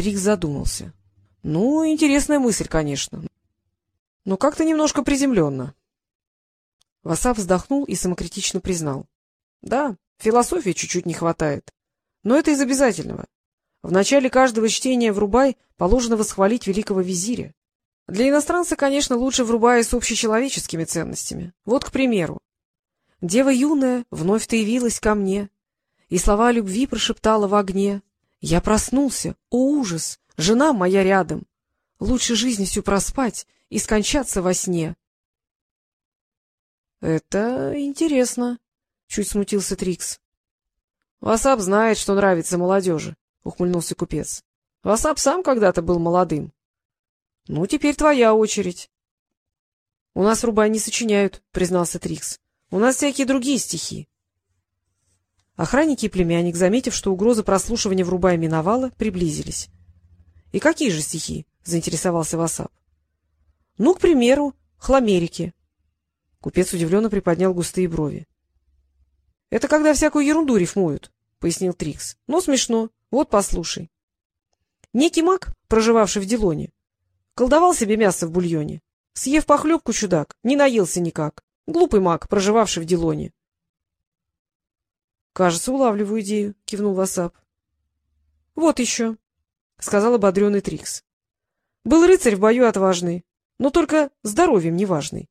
Трикс задумался. — Ну, интересная мысль, конечно. Но как-то немножко приземленно. Васап вздохнул и самокритично признал. — Да, философии чуть-чуть не хватает. Но это из обязательного. В начале каждого чтения «Врубай» положено восхвалить великого визиря. Для иностранца, конечно, лучше «Врубай» с общечеловеческими ценностями. Вот, к примеру. «Дева юная, вновь ты явилась ко мне, и слова любви прошептала в огне. Я проснулся, о ужас, жена моя рядом. Лучше жизнь всю проспать и скончаться во сне». — Это интересно, — чуть смутился Трикс. — Васап знает, что нравится молодежи, — ухмыльнулся купец. — Васап сам когда-то был молодым. — Ну, теперь твоя очередь. — У нас рубай не сочиняют, — признался Трикс. — У нас всякие другие стихи. Охранники и племянник, заметив, что угроза прослушивания в рубай миновала, приблизились. — И какие же стихи? — заинтересовался Васап. — Ну, к примеру, хламерики. Купец удивленно приподнял густые брови. — Это когда всякую ерунду рифмуют, — пояснил Трикс. — Ну, смешно. Вот послушай. Некий маг, проживавший в Дилоне, колдовал себе мясо в бульоне. Съев похлебку, чудак, не наелся никак. Глупый маг, проживавший в Дилоне. — Кажется, улавливаю идею, — кивнул Васап. — Вот еще, — сказал ободренный Трикс. — Был рыцарь в бою отважный, но только здоровьем неважный.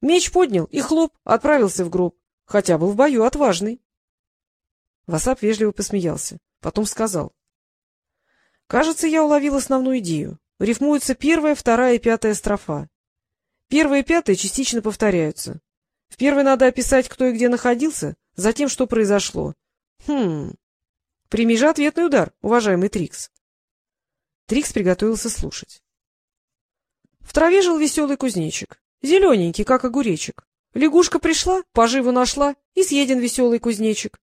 Меч поднял и хлоп, отправился в гроб, хотя был в бою отважный. Васап вежливо посмеялся, потом сказал. — Кажется, я уловил основную идею. Рифмуются первая, вторая и пятая строфа. Первая и пятая частично повторяются. В первой надо описать, кто и где находился, затем, что произошло. Хм. Прими же ответный удар, уважаемый Трикс. Трикс приготовился слушать. В траве жил веселый кузнечик. Зелененький, как огуречек. Лягушка пришла, поживу нашла, и съеден веселый кузнечик.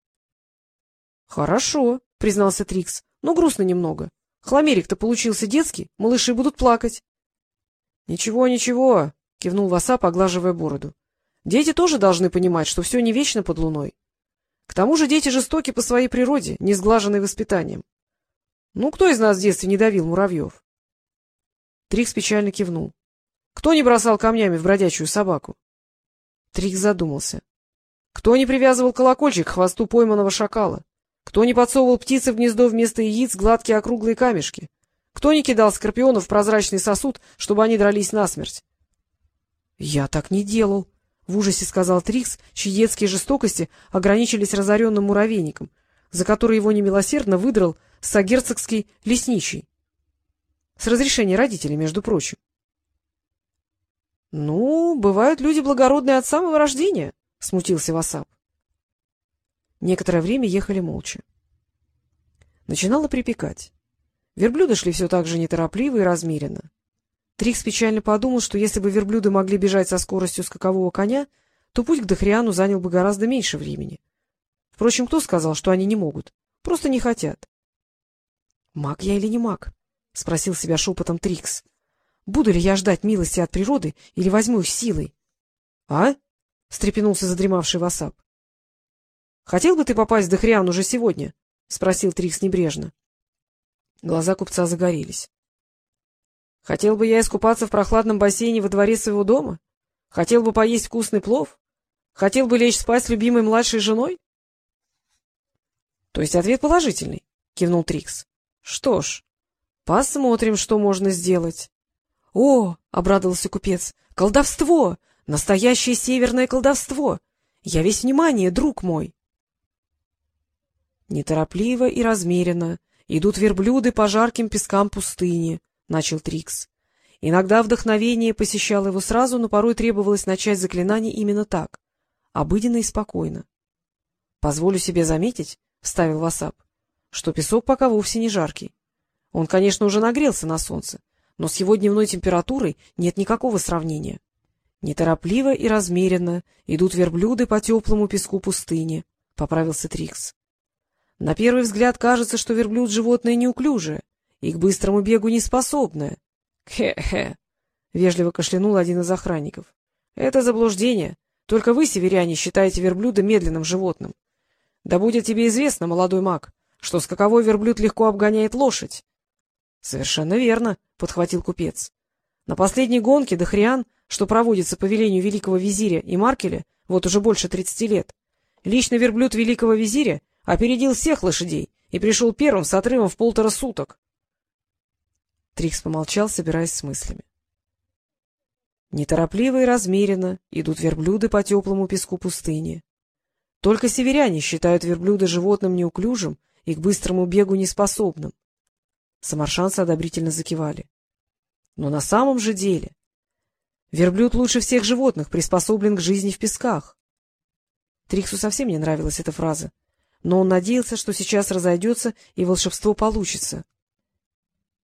— Хорошо, — признался Трикс, — но грустно немного. Хламерик-то получился детский, малыши будут плакать. — Ничего, ничего, — кивнул Васа, поглаживая бороду. — Дети тоже должны понимать, что все не вечно под луной. К тому же дети жестоки по своей природе, не сглаженные воспитанием. Ну, кто из нас в детстве не давил муравьев? Трикс печально кивнул. Кто не бросал камнями в бродячую собаку? Трикс задумался. Кто не привязывал колокольчик к хвосту пойманного шакала? Кто не подсовывал птице в гнездо вместо яиц гладкие округлые камешки? Кто не кидал скорпионов в прозрачный сосуд, чтобы они дрались насмерть? — Я так не делал, — в ужасе сказал Трикс, чьи детские жестокости ограничились разоренным муравейником, за который его немилосердно выдрал сагерцогский лесничий. С разрешения родителей, между прочим. — Ну, бывают люди благородные от самого рождения, — смутился Васап. Некоторое время ехали молча. Начинало припекать. Верблюды шли все так же неторопливо и размеренно. Трикс печально подумал, что если бы верблюды могли бежать со скоростью скакового коня, то путь к Дохриану занял бы гораздо меньше времени. Впрочем, кто сказал, что они не могут? Просто не хотят. — Маг я или не маг? — спросил себя шепотом Трикс. Буду ли я ждать милости от природы или возьму их силой? — А? — встрепенулся задремавший Васап. — Хотел бы ты попасть в Дохриан уже сегодня? — спросил Трикс небрежно. Глаза купца загорелись. — Хотел бы я искупаться в прохладном бассейне во дворе своего дома? Хотел бы поесть вкусный плов? Хотел бы лечь спать с любимой младшей женой? — То есть ответ положительный, — кивнул Трикс. — Что ж, посмотрим, что можно сделать. — О! — обрадовался купец. — Колдовство! Настоящее северное колдовство! Я весь внимание, друг мой! Неторопливо и размеренно идут верблюды по жарким пескам пустыни, — начал Трикс. Иногда вдохновение посещало его сразу, но порой требовалось начать заклинание именно так, обыденно и спокойно. — Позволю себе заметить, — вставил Васап, — что песок пока вовсе не жаркий. Он, конечно, уже нагрелся на солнце, но с его дневной температурой нет никакого сравнения. Неторопливо и размеренно идут верблюды по теплому песку пустыни, — поправился Трикс. На первый взгляд кажется, что верблюд — животное неуклюжее и к быстрому бегу неспособное. Хе-хе! — вежливо кашлянул один из охранников. — Это заблуждение. Только вы, северяне, считаете верблюда медленным животным. Да будет тебе известно, молодой маг, что скаковой верблюд легко обгоняет лошадь. Совершенно верно, — подхватил купец. — На последней гонке Дахриан, что проводится по велению великого визиря и Маркеля, вот уже больше тридцати лет, лично верблюд великого визиря опередил всех лошадей и пришел первым с отрывом в полтора суток. Трикс помолчал, собираясь с мыслями. Неторопливо и размеренно идут верблюды по теплому песку пустыни. Только северяне считают верблюда животным неуклюжим и к быстрому бегу неспособным. Самаршанцы одобрительно закивали. Но на самом же деле верблюд лучше всех животных приспособлен к жизни в песках. Триксу совсем не нравилась эта фраза, но он надеялся, что сейчас разойдется и волшебство получится. —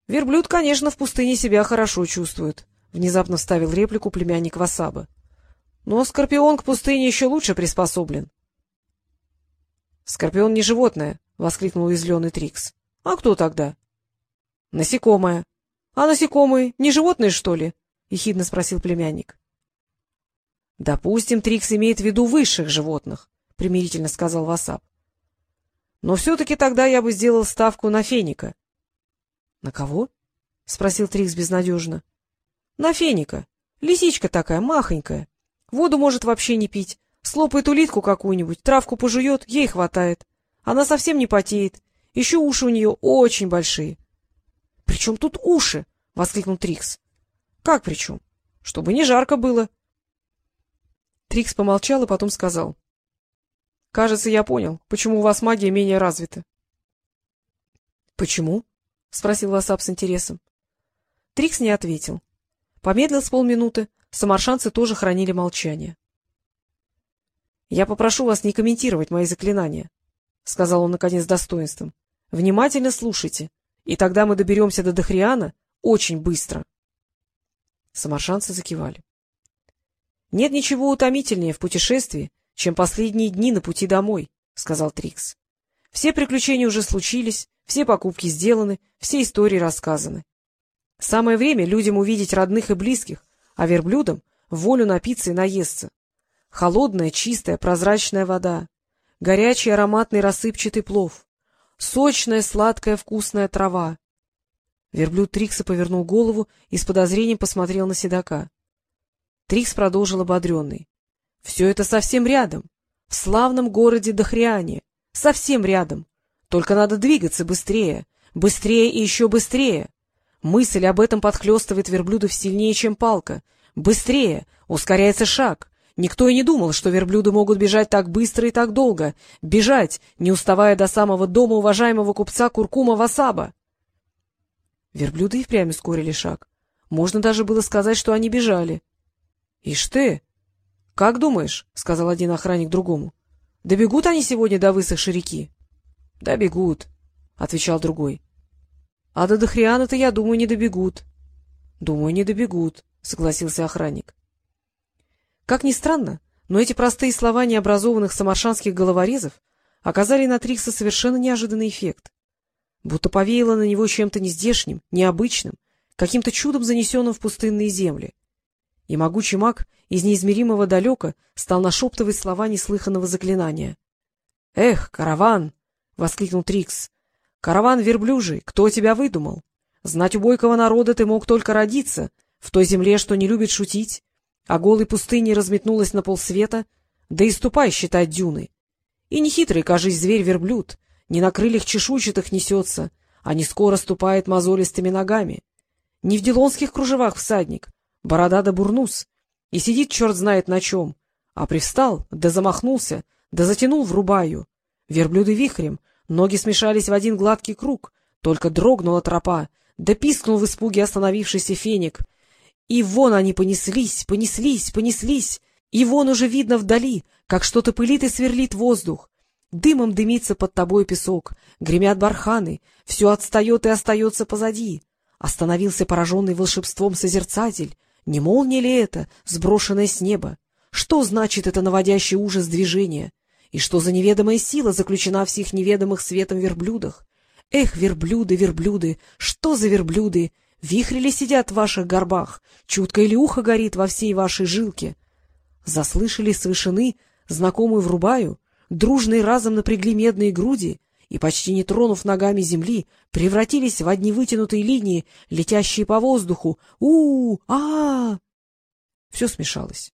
Верблюд, конечно, в пустыне себя хорошо чувствует, — внезапно вставил реплику племянник Васаба. — Но скорпион к пустыне еще лучше приспособлен. — Скорпион не животное, — воскликнул уязвленный Трикс. — А кто тогда? — Насекомое. — А насекомые не животные, что ли? — ехидно спросил племянник. — Допустим, Трикс имеет в виду высших животных, — примирительно сказал Васап. — Но все-таки тогда я бы сделал ставку на феника. — На кого? — спросил Трикс безнадежно. — На феника. Лисичка такая, махонькая. Воду может вообще не пить, Слопает улитку какую-нибудь, травку пожует, ей хватает. Она совсем не потеет. Еще уши у нее очень большие. — При чем тут уши? — воскликнул Трикс. — Как при чем? Чтобы не жарко было. Трикс помолчал и потом сказал. — Кажется, я понял, почему у вас магия менее развита. — Почему? — спросил Васап с интересом. Трикс не ответил. Помедлил с полминуты, самаршанцы тоже хранили молчание. — Я попрошу вас не комментировать мои заклинания, — сказал он, наконец, достоинством. — Внимательно слушайте, и тогда мы доберемся до Дохриана очень быстро. Самаршанцы закивали. — Нет ничего утомительнее в путешествии, чем последние дни на пути домой, — сказал Трикс. — Все приключения уже случились, все покупки сделаны, все истории рассказаны. Самое время людям увидеть родных и близких, а верблюдам — волю напиться и наесться. Холодная, чистая, прозрачная вода, горячий ароматный рассыпчатый плов, сочная, сладкая, вкусная трава. Верблюд Трикса повернул голову и с подозрением посмотрел на седока. Трикс продолжил ободренный. — Все это совсем рядом, в славном городе Дохриане, совсем рядом. Только надо двигаться быстрее, быстрее и еще быстрее. Мысль об этом подхлестывает верблюдов сильнее, чем палка. Быстрее, ускоряется шаг. Никто и не думал, что верблюды могут бежать так быстро и так долго. Бежать, не уставая до самого дома уважаемого купца Куркума Васаба. Верблюды и впрямь ускорили шаг. Можно даже было сказать, что они бежали. — Ишь ты! — Как думаешь? — сказал один охранник другому. — Добегут они сегодня до высохшей реки? — Добегут, — отвечал другой. — А до Дохриана-то, я думаю, не добегут. — Думаю, не добегут, — согласился охранник. Как ни странно, но эти простые слова необразованных самаршанских головорезов оказали на Трикса совершенно неожиданный эффект. Будто повеяло на него чем-то нездешним, необычным, каким-то чудом занесенным в пустынные земли. И могучий маг из неизмеримого далека стал нашептывать слова неслыханного заклинания. — Эх, караван! — воскликнул Трикс. — Караван верблюжий, кто тебя выдумал? Знать у бойкого народа ты мог только родиться, в той земле, что не любит шутить, а голой пустыни разметнулась на полсвета, да и ступай считать дюны. И нехитрый, кажись, зверь-верблюд, не на крыльях чешуйчатых несется, а не скоро ступает мозолистыми ногами. Не в делонских кружевах всадник, борода да бурнус, и сидит черт знает на чем, а привстал, да замахнулся, да затянул в рубаю. Верблюды вихрем, ноги смешались в один гладкий круг, только дрогнула тропа, да пискнул в испуге остановившийся феник — и вон они понеслись, понеслись, понеслись, и вон уже видно вдали, как что-то пылит и сверлит воздух. Дымом дымится под тобой песок, гремят барханы, все отстает и остается позади. Остановился пораженный волшебством созерцатель. Не молния ли это, сброшенная с неба? Что значит это наводящий ужас движение? И что за неведомая сила заключена в всех неведомых светом верблюдах? Эх, верблюды, верблюды, что за верблюды? Вихри ли сидят в ваших горбах? Чутко или ухо горит во всей вашей жилке? Заслышали с вышины, знакомую врубаю, дружные разом напрягли медные груди, и, почти не тронув ногами земли, превратились в одни вытянутые линии, летящие по воздуху. у у а, -а, -а Все смешалось.